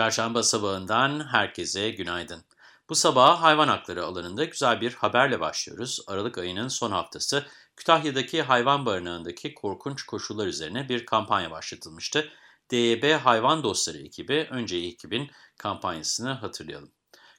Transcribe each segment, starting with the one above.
Çarşamba sabahından herkese günaydın. Bu sabah hayvan hakları alanında güzel bir haberle başlıyoruz. Aralık ayının son haftası Kütahya'daki hayvan barınağındaki korkunç koşullar üzerine bir kampanya başlatılmıştı. DYB Hayvan Dostları ekibi önce ekibin kampanyasını hatırlayalım.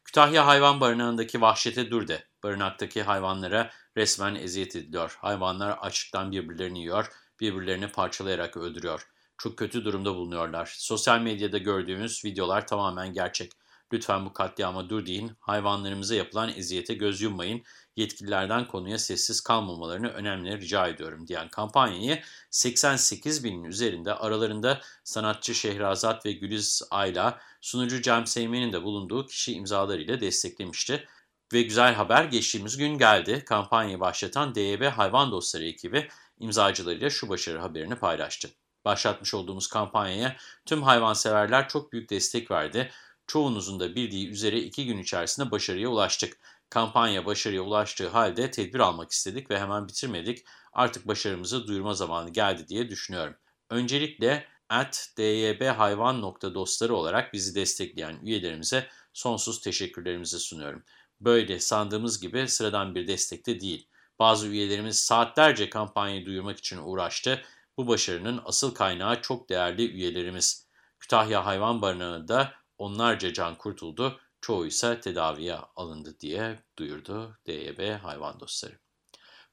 Kütahya Hayvan Barınağı'ndaki vahşete dur de. Barınaktaki hayvanlara resmen eziyet ediliyor. Hayvanlar açlıktan birbirlerini yiyor, birbirlerini parçalayarak öldürüyor çok kötü durumda bulunuyorlar. Sosyal medyada gördüğümüz videolar tamamen gerçek. Lütfen bu katliama dur deyin, hayvanlarımıza yapılan eziyete göz yummayın, yetkililerden konuya sessiz kalmamalarını önemli rica ediyorum diyen kampanyayı 88 binin üzerinde aralarında sanatçı Şehrazat ve Güliz Ayla, sunucu Cem Seymen'in de bulunduğu kişi imzalarıyla desteklemişti. Ve güzel haber geçtiğimiz gün geldi. Kampanyayı başlatan DYB Hayvan Dostları ekibi imzacılarıyla şu başarı haberini paylaştı. Başlatmış olduğumuz kampanyaya tüm hayvanseverler çok büyük destek verdi. Çoğunuzun da bildiği üzere iki gün içerisinde başarıya ulaştık. Kampanya başarıya ulaştığı halde tedbir almak istedik ve hemen bitirmedik. Artık başarımızı duyurma zamanı geldi diye düşünüyorum. Öncelikle at dyphayvan.dostları olarak bizi destekleyen üyelerimize sonsuz teşekkürlerimizi sunuyorum. Böyle sandığımız gibi sıradan bir destekte değil. Bazı üyelerimiz saatlerce kampanyayı duyurmak için uğraştı bu başarının asıl kaynağı çok değerli üyelerimiz. Kütahya Hayvan Barınağı'nda onlarca can kurtuldu, çoğu ise tedaviye alındı diye duyurdu DYB Hayvan Dostları.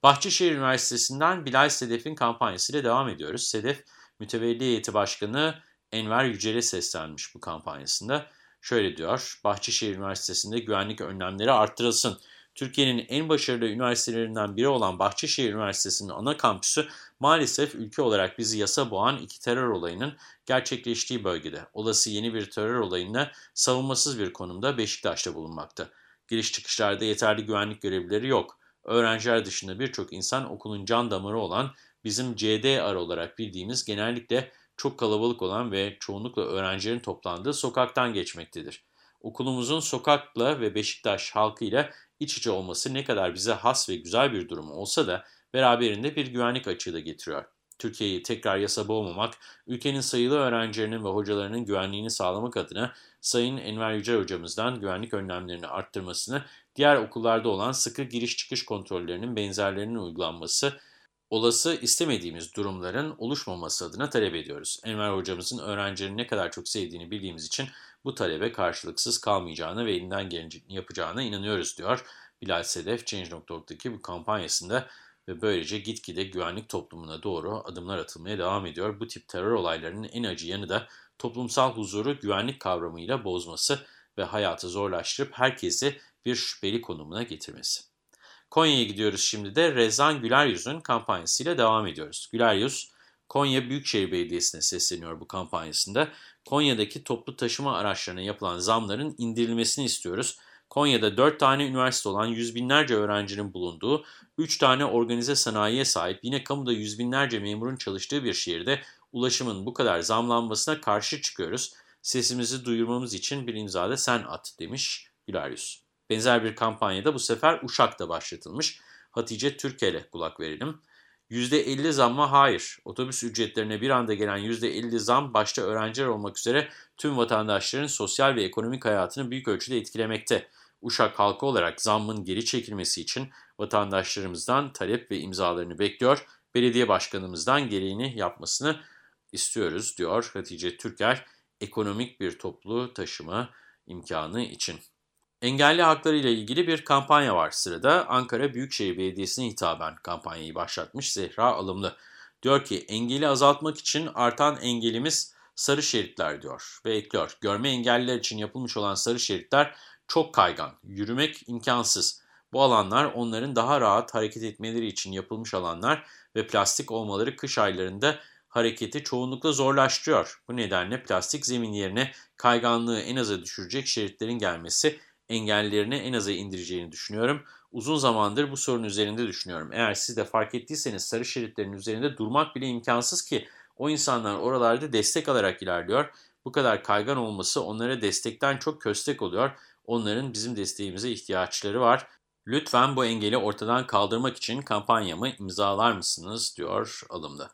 Bahçeşehir Üniversitesi'nden Bilal Sedef'in kampanyasıyla devam ediyoruz. Sedef, Mütevelli Heyeti Başkanı Enver Yücel'e seslenmiş bu kampanyasında. Şöyle diyor, Bahçeşehir Üniversitesi'nde güvenlik önlemleri arttırılsın. Türkiye'nin en başarılı üniversitelerinden biri olan Bahçeşehir Üniversitesi'nin ana kampüsü maalesef ülke olarak bizi yasa boğan iki terör olayının gerçekleştiği bölgede. Olası yeni bir terör olayına savunmasız bir konumda Beşiktaş'ta bulunmakta. Giriş çıkışlarda yeterli güvenlik görevlileri yok. Öğrenciler dışında birçok insan okulun can damarı olan bizim CDR olarak bildiğimiz genellikle çok kalabalık olan ve çoğunlukla öğrencilerin toplandığı sokaktan geçmektedir. Okulumuzun sokakla ve Beşiktaş halkıyla iç içe olması ne kadar bize has ve güzel bir durum olsa da beraberinde bir güvenlik açığı da getiriyor. Türkiye'yi tekrar yasa boğmamak, ülkenin sayılı öğrencilerinin ve hocalarının güvenliğini sağlamak adına Sayın Enver Yücel hocamızdan güvenlik önlemlerini arttırmasını, diğer okullarda olan sıkı giriş çıkış kontrollerinin benzerlerinin uygulanması, olası istemediğimiz durumların oluşmaması adına talep ediyoruz. Enver hocamızın öğrencilerini ne kadar çok sevdiğini bildiğimiz için bu talebe karşılıksız kalmayacağına ve elinden geleni yapacağına inanıyoruz diyor. Bilal Sedef Change.org'daki bu kampanyasında ve böylece gitgide güvenlik toplumuna doğru adımlar atılmaya devam ediyor. Bu tip terör olaylarının en acı yanı da toplumsal huzuru güvenlik kavramıyla bozması ve hayatı zorlaştırıp herkesi bir şüpheli konumuna getirmesi. Konya'ya gidiyoruz şimdi de Rezan Güler Yüz'ün kampanyasıyla devam ediyoruz. Güler Yüz, Konya Büyükşehir Belediyesi'ne sesleniyor bu kampanyasında. Konya'daki toplu taşıma araçlarına yapılan zamların indirilmesini istiyoruz. Konya'da 4 tane üniversite olan yüz binlerce öğrencinin bulunduğu, 3 tane organize sanayiye sahip, yine kamuda yüz binlerce memurun çalıştığı bir şehirde ulaşımın bu kadar zamlanmasına karşı çıkıyoruz. Sesimizi duyurmamız için bir imzada sen at demiş Güler Yüz. Benzer bir kampanyada bu sefer Uşak'ta başlatılmış. Hatice Türkel'e kulak verelim. %50 zamma hayır. Otobüs ücretlerine bir anda gelen %50 zam başta öğrenciler olmak üzere tüm vatandaşların sosyal ve ekonomik hayatını büyük ölçüde etkilemekte. Uşak halkı olarak zammın geri çekilmesi için vatandaşlarımızdan talep ve imzalarını bekliyor. Belediye başkanımızdan gereğini yapmasını istiyoruz diyor Hatice Türker ekonomik bir toplu taşıma imkanı için. Engelli hakları ile ilgili bir kampanya var sırada. Ankara Büyükşehir Belediyesi'ne hitaben kampanyayı başlatmış Zehra Alımlı. Diyor ki engeli azaltmak için artan engelimiz sarı şeritler diyor ve ekliyor. Görme engelliler için yapılmış olan sarı şeritler çok kaygan, yürümek imkansız. Bu alanlar onların daha rahat hareket etmeleri için yapılmış alanlar ve plastik olmaları kış aylarında hareketi çoğunlukla zorlaştırıyor. Bu nedenle plastik zemin yerine kayganlığı en aza düşürecek şeritlerin gelmesi engellerini en aza indireceğini düşünüyorum. Uzun zamandır bu sorun üzerinde düşünüyorum. Eğer siz de fark ettiyseniz sarı şeritlerin üzerinde durmak bile imkansız ki o insanlar oralarda destek alarak ilerliyor. Bu kadar kaygan olması onlara destekten çok köstek oluyor. Onların bizim desteğimize ihtiyaçları var. Lütfen bu engeli ortadan kaldırmak için kampanyamı imzalar mısınız diyor alımda.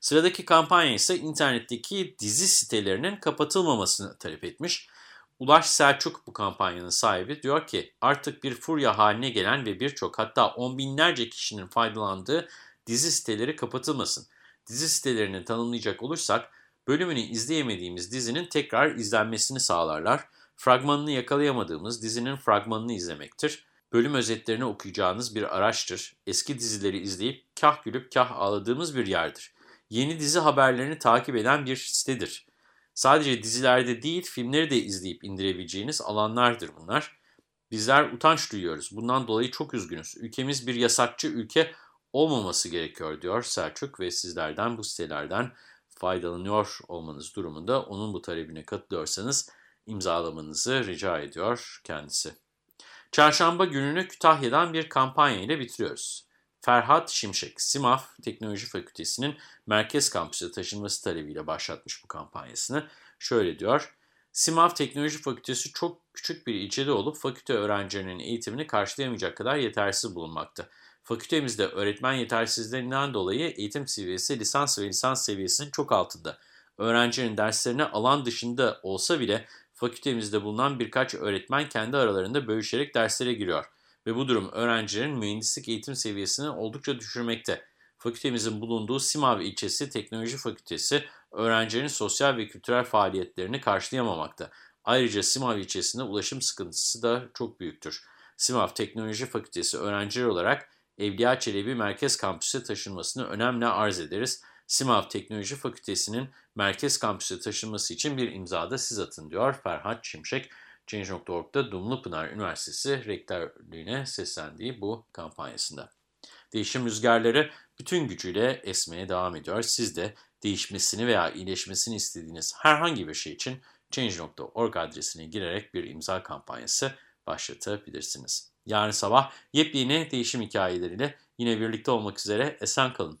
Sıradaki kampanya ise internetteki dizi sitelerinin kapatılmamasını talep etmiş. Ulaş Selçuk bu kampanyanın sahibi diyor ki artık bir furya haline gelen ve birçok hatta on binlerce kişinin faydalandığı dizi siteleri kapatılmasın. Dizi sitelerini tanımlayacak olursak bölümünü izleyemediğimiz dizinin tekrar izlenmesini sağlarlar. Fragmanını yakalayamadığımız dizinin fragmanını izlemektir. Bölüm özetlerini okuyacağınız bir araçtır. Eski dizileri izleyip kah gülüp kah ağladığımız bir yerdir. Yeni dizi haberlerini takip eden bir sitedir. Sadece dizilerde değil filmleri de izleyip indirebileceğiniz alanlardır bunlar. Bizler utanç duyuyoruz. Bundan dolayı çok üzgünüz. Ülkemiz bir yasakçı ülke olmaması gerekiyor diyor Selçuk ve sizlerden bu sitelerden faydalanıyor olmanız durumunda onun bu talebine katılıyorsanız imzalamanızı rica ediyor kendisi. Çarşamba gününü Kütahya'dan bir kampanya ile bitiriyoruz. Ferhat Şimşek, SİMAF Teknoloji Fakültesi'nin merkez kampüse taşınması talebiyle başlatmış bu kampanyasını. Şöyle diyor, SİMAF Teknoloji Fakültesi çok küçük bir ilçede olup fakülte öğrencilerinin eğitimini karşılayamayacak kadar yetersiz bulunmakta. Fakültemizde öğretmen yetersizliğinden dolayı eğitim seviyesi lisans ve lisans seviyesinin çok altında. Öğrencilerin derslerine alan dışında olsa bile fakültemizde bulunan birkaç öğretmen kendi aralarında bölüşerek derslere giriyor ve bu durum öğrencilerin mühendislik eğitim seviyesini oldukça düşürmekte. Fakültemizin bulunduğu Simav ilçesi Teknoloji Fakültesi öğrencilerin sosyal ve kültürel faaliyetlerini karşılayamamakta. Ayrıca Simav ilçesinde ulaşım sıkıntısı da çok büyüktür. Simav Teknoloji Fakültesi öğrenciler olarak Evliya Çelebi Merkez Kampüsü taşınmasını önemli arz ederiz. Simav Teknoloji Fakültesi'nin merkez kampüse taşınması için bir imzada siz atın diyor Ferhat Şimşek. Change.org'da Dumlupınar Üniversitesi rektörlüğüne seslendiği bu kampanyasında. Değişim rüzgarları bütün gücüyle esmeye devam ediyor. Siz de değişmesini veya iyileşmesini istediğiniz herhangi bir şey için Change.org adresine girerek bir imza kampanyası başlatabilirsiniz. Yarın sabah yepyeni değişim hikayeleriyle yine birlikte olmak üzere esen kalın.